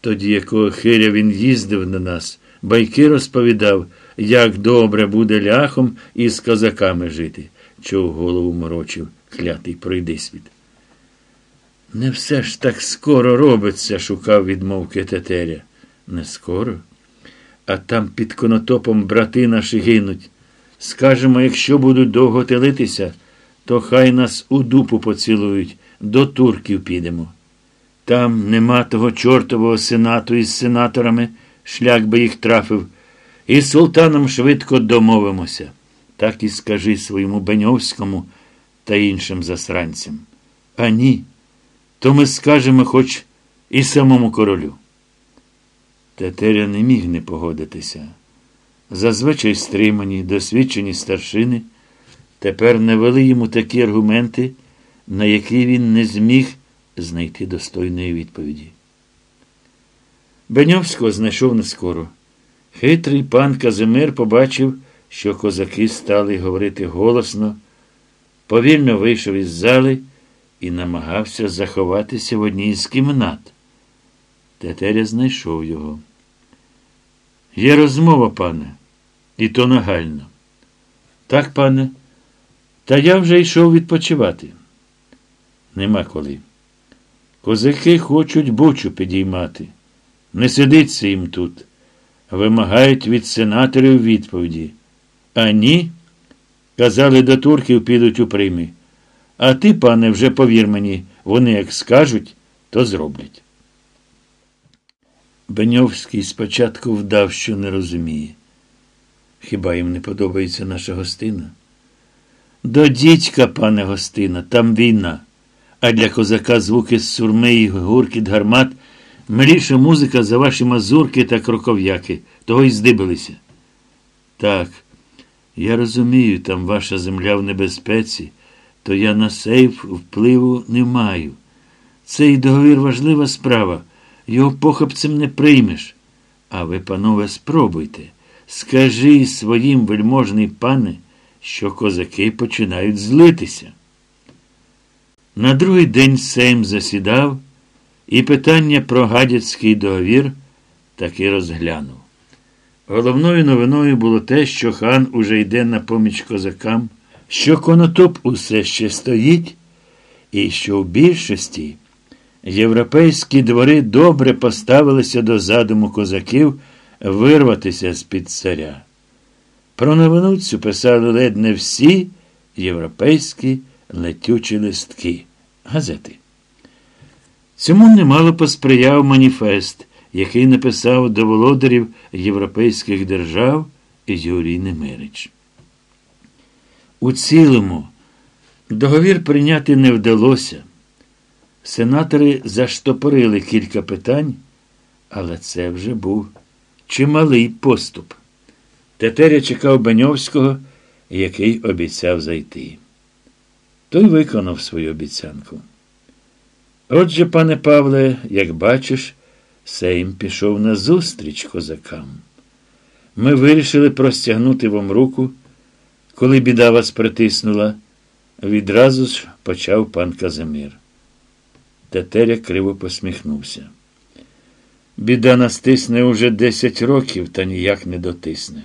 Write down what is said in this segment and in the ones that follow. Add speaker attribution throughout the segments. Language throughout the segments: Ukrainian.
Speaker 1: Тоді, якого хиря він їздив на нас, байки розповідав, як добре буде ляхом і з козаками жити, чого голову морочив, клятий пройдисвіт. Не все ж так скоро робиться, шукав відмовки тетеря. Не скоро? А там під конотопом брати наші гинуть. Скажемо, якщо будуть довго телитися, то хай нас у дупу поцілують, до турків підемо. Там нема того чортового сенату із сенаторами, шлях би їх трафив, і з султаном швидко домовимося. Так і скажи своєму Беньовському та іншим засранцям. А ні, то ми скажемо хоч і самому королю. Тетеря не міг не погодитися. Зазвичай стримані, досвідчені старшини тепер навели йому такі аргументи, на які він не зміг знайти достойної відповіді. Беньовського знайшов не скоро. Хитрий пан Казимир побачив, що козаки стали говорити голосно, повільно вийшов із зали і намагався заховатися в одній з кімнат. Тетеря знайшов його. Є розмова, пане, і то нагально. Так, пане, та я вже йшов відпочивати. Нема коли. Козаки хочуть бучу підіймати. Не сидиться їм тут. Вимагають від сенаторів відповіді. А ні, казали, до турків підуть у прийми. А ти, пане, вже повір мені, вони як скажуть, то зроблять. Беньовський спочатку вдав, що не розуміє. Хіба їм не подобається наша гостина? До дідька, пане гостина, там війна. А для козака звуки з сурми і гуркіт гармат миліша музика за ваші мазурки та кроков'яки, того й здибилися. Так, я розумію, там ваша земля в небезпеці, то я на сейф впливу не маю. Цей договір важлива справа. Його похопцем не приймеш. А ви, панове, спробуйте. Скажи своїм вельможний пане, що козаки починають злитися. На другий день Сейм засідав, і питання про гадяцький договір таки розглянув. Головною новиною було те, що хан уже йде на поміч козакам, що конотоп усе ще стоїть, і що в більшості європейські двори добре поставилися до задуму козаків вирватися з-під царя. Про новину цю писали ледь не всі європейські летючі листки, газети. Цьому немало посприяв маніфест, який написав до володарів європейських держав Юрій Немирич. У цілому договір прийняти не вдалося. Сенатори заштопорили кілька питань, але це вже був чималий поступ. Тетеря чекав Баньовського, який обіцяв зайти. Той виконав свою обіцянку. Отже, пане Павле, як бачиш, Сейм пішов на зустріч козакам. Ми вирішили простягнути вам руку, коли біда вас притиснула. Відразу ж почав пан Казимир. Тетеря криво посміхнувся. Біда нас тисне уже десять років та ніяк не дотисне.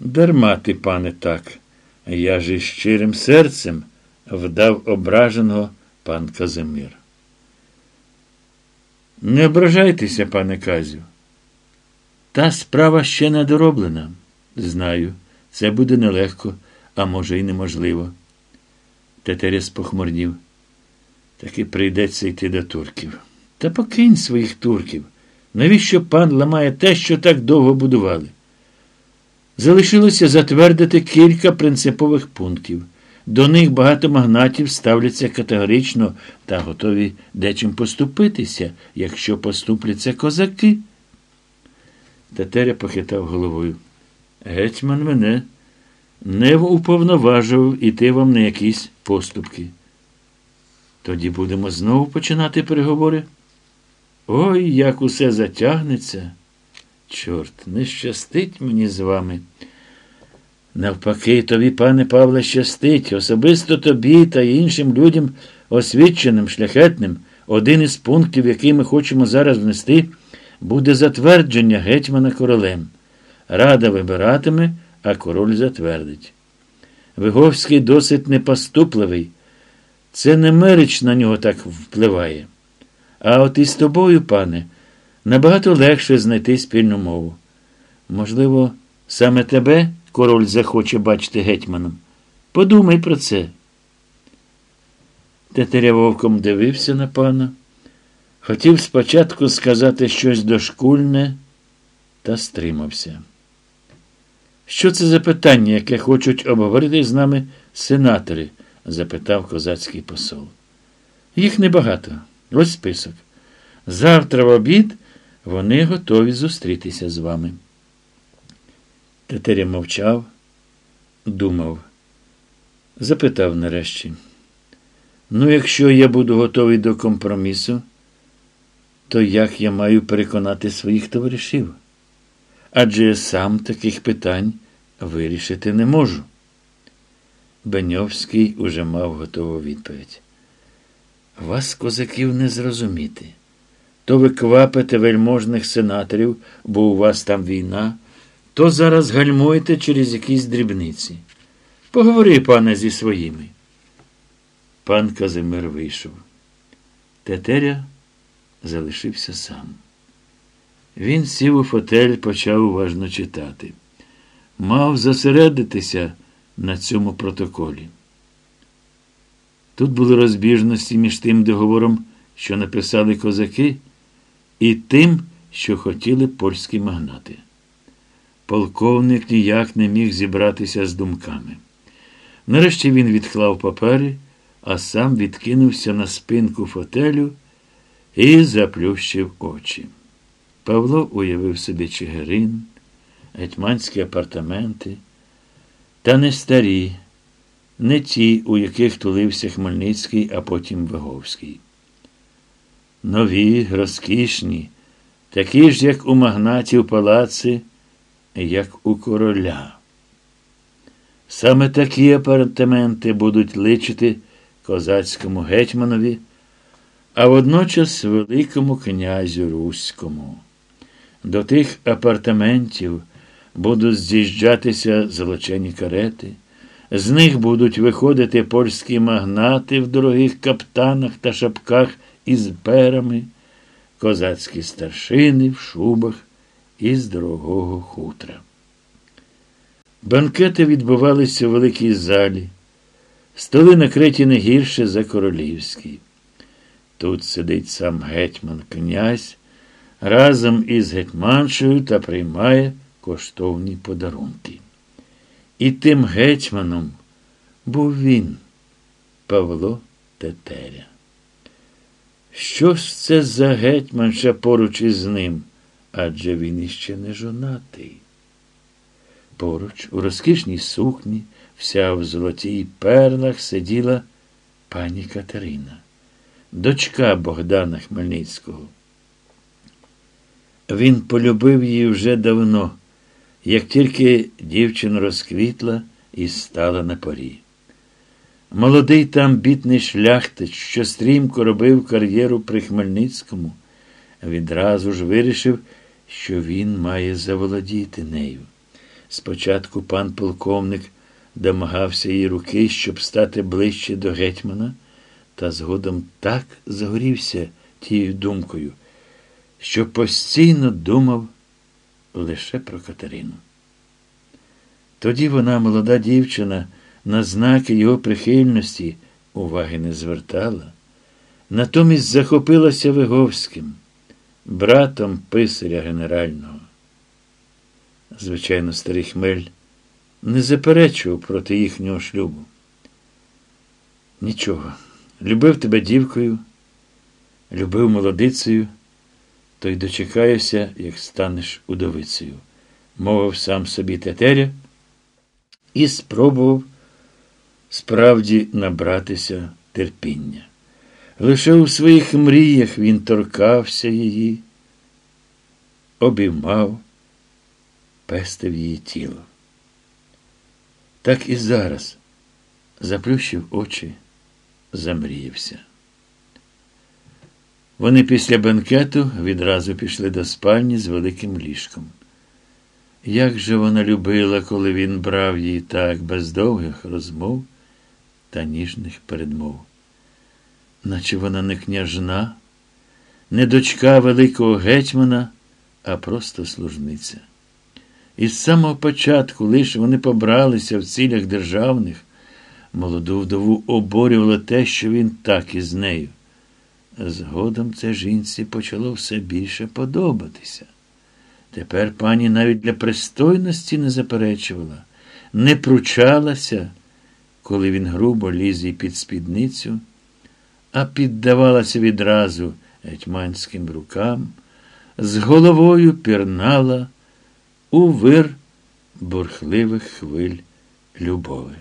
Speaker 1: Дарма ти, пане, так, я ж із щирим серцем вдав ображеного пан Казимир. Не ображайтеся, пане Казю. Та справа ще не дороблена. Знаю, це буде нелегко, а може, й неможливо. Тетеря спохмурнів. Таки прийдеться йти до турків. Та покинь своїх турків. Навіщо пан ламає те, що так довго будували? Залишилося затвердити кілька принципових пунктів. До них багато магнатів ставляться категорично та готові дечим поступитися, якщо поступляться козаки. Тетеря похитав головою. Гетьман мене не уповноважував іти вам на якісь поступки. Тоді будемо знову починати переговори. Ой, як усе затягнеться. Чорт, не щастить мені з вами. Навпаки, тобі, пане Павле, щастить, особисто тобі та іншим людям, освіченим, шляхетним, один із пунктів, який ми хочемо зараз внести, буде затвердження гетьмана королем. Рада вибиратиме, а король затвердить. Виговський досить непоступливий. Це не мерич на нього так впливає. А от із тобою, пане, набагато легше знайти спільну мову. Можливо, саме тебе король захоче бачити гетьманом. Подумай про це. Тетеря вовком дивився на пана. Хотів спочатку сказати щось дошкульне, та стримався. Що це за питання, яке хочуть обговорити з нами сенатори? запитав козацький посол. Їх небагато. Ось список. Завтра в обід вони готові зустрітися з вами. Тетеря мовчав, думав, запитав нарешті. Ну, якщо я буду готовий до компромісу, то як я маю переконати своїх товаришів? Адже я сам таких питань вирішити не можу. Беньовський уже мав готову відповідь. Вас, козаків, не зрозуміти. То ви квапите вельможних сенаторів, бо у вас там війна, то зараз гальмуєте через якісь дрібниці. Поговори, пане, зі своїми. Пан Казимир вийшов. Тетеря залишився сам. Він сів у фотель, почав уважно читати. Мав зосередитися на цьому протоколі. Тут були розбіжності між тим договором, що написали козаки, і тим, що хотіли польські магнати. Полковник ніяк не міг зібратися з думками. Нарешті він відклав папери, а сам відкинувся на спинку фотелю і заплющив очі. Павло уявив собі Чигирин, гетьманські апартаменти, та не старі, не ті, у яких тулився Хмельницький, а потім Виговський. Нові, розкішні, такі ж, як у магнатів палаци, як у короля. Саме такі апартаменти будуть личити козацькому гетьманові, а водночас Великому князю Руському. До тих апартаментів будуть з'їжджатися золочені карети, з них будуть виходити польські магнати в дорогих каптанах та шапках із перами, козацькі старшини в шубах із дорогого хутра. Банкети відбувалися в великій залі, столи накриті не гірше за королівські. Тут сидить сам гетьман князь разом із гетьманшею та приймає коштовні подарунки. І тим гетьманом був він, Павло Тетеря. Що ж це за гетьманша поруч із ним? Адже він іще не жонатий. Поруч, у розкішній сукні, вся в золотій перлах сиділа пані Катерина, дочка Богдана Хмельницького. Він полюбив її вже давно, як тільки дівчина розквітла і стала на порі. Молодий там бітний шляхтич, що стрімко робив кар'єру при Хмельницькому, відразу ж вирішив, що він має заволодіти нею. Спочатку пан полковник домагався її руки, щоб стати ближче до гетьмана, та згодом так загорівся тією думкою що постійно думав лише про Катерину. Тоді вона, молода дівчина, на знаки його прихильності уваги не звертала, натомість захопилася Виговським, братом писаря генерального. Звичайно, старий Хмель не заперечував проти їхнього шлюбу. Нічого, любив тебе дівкою, любив молодицею то й дочекаюся, як станеш удовицею, мовив сам собі Тетеря і спробував справді набратися терпіння. Лише у своїх мріях він торкався її, обіймав, пестив її тіло. Так і зараз заплющив очі, замріявся. Вони після бенкету відразу пішли до спальні з великим ліжком. Як же вона любила, коли він брав її так без довгих розмов та ніжних передмов. Наче вона не княжна, не дочка великого гетьмана, а просто служниця. І з самого початку, лише вони побралися в цілях державних, молоду вдову оборювало те, що він так із нею. Згодом це жінці почало все більше подобатися. Тепер пані навіть для пристойності не заперечувала, не пручалася, коли він грубо ліз їй під спідницю, а піддавалася відразу гетьманським рукам, з головою пірнала у вир бурхливих хвиль любови.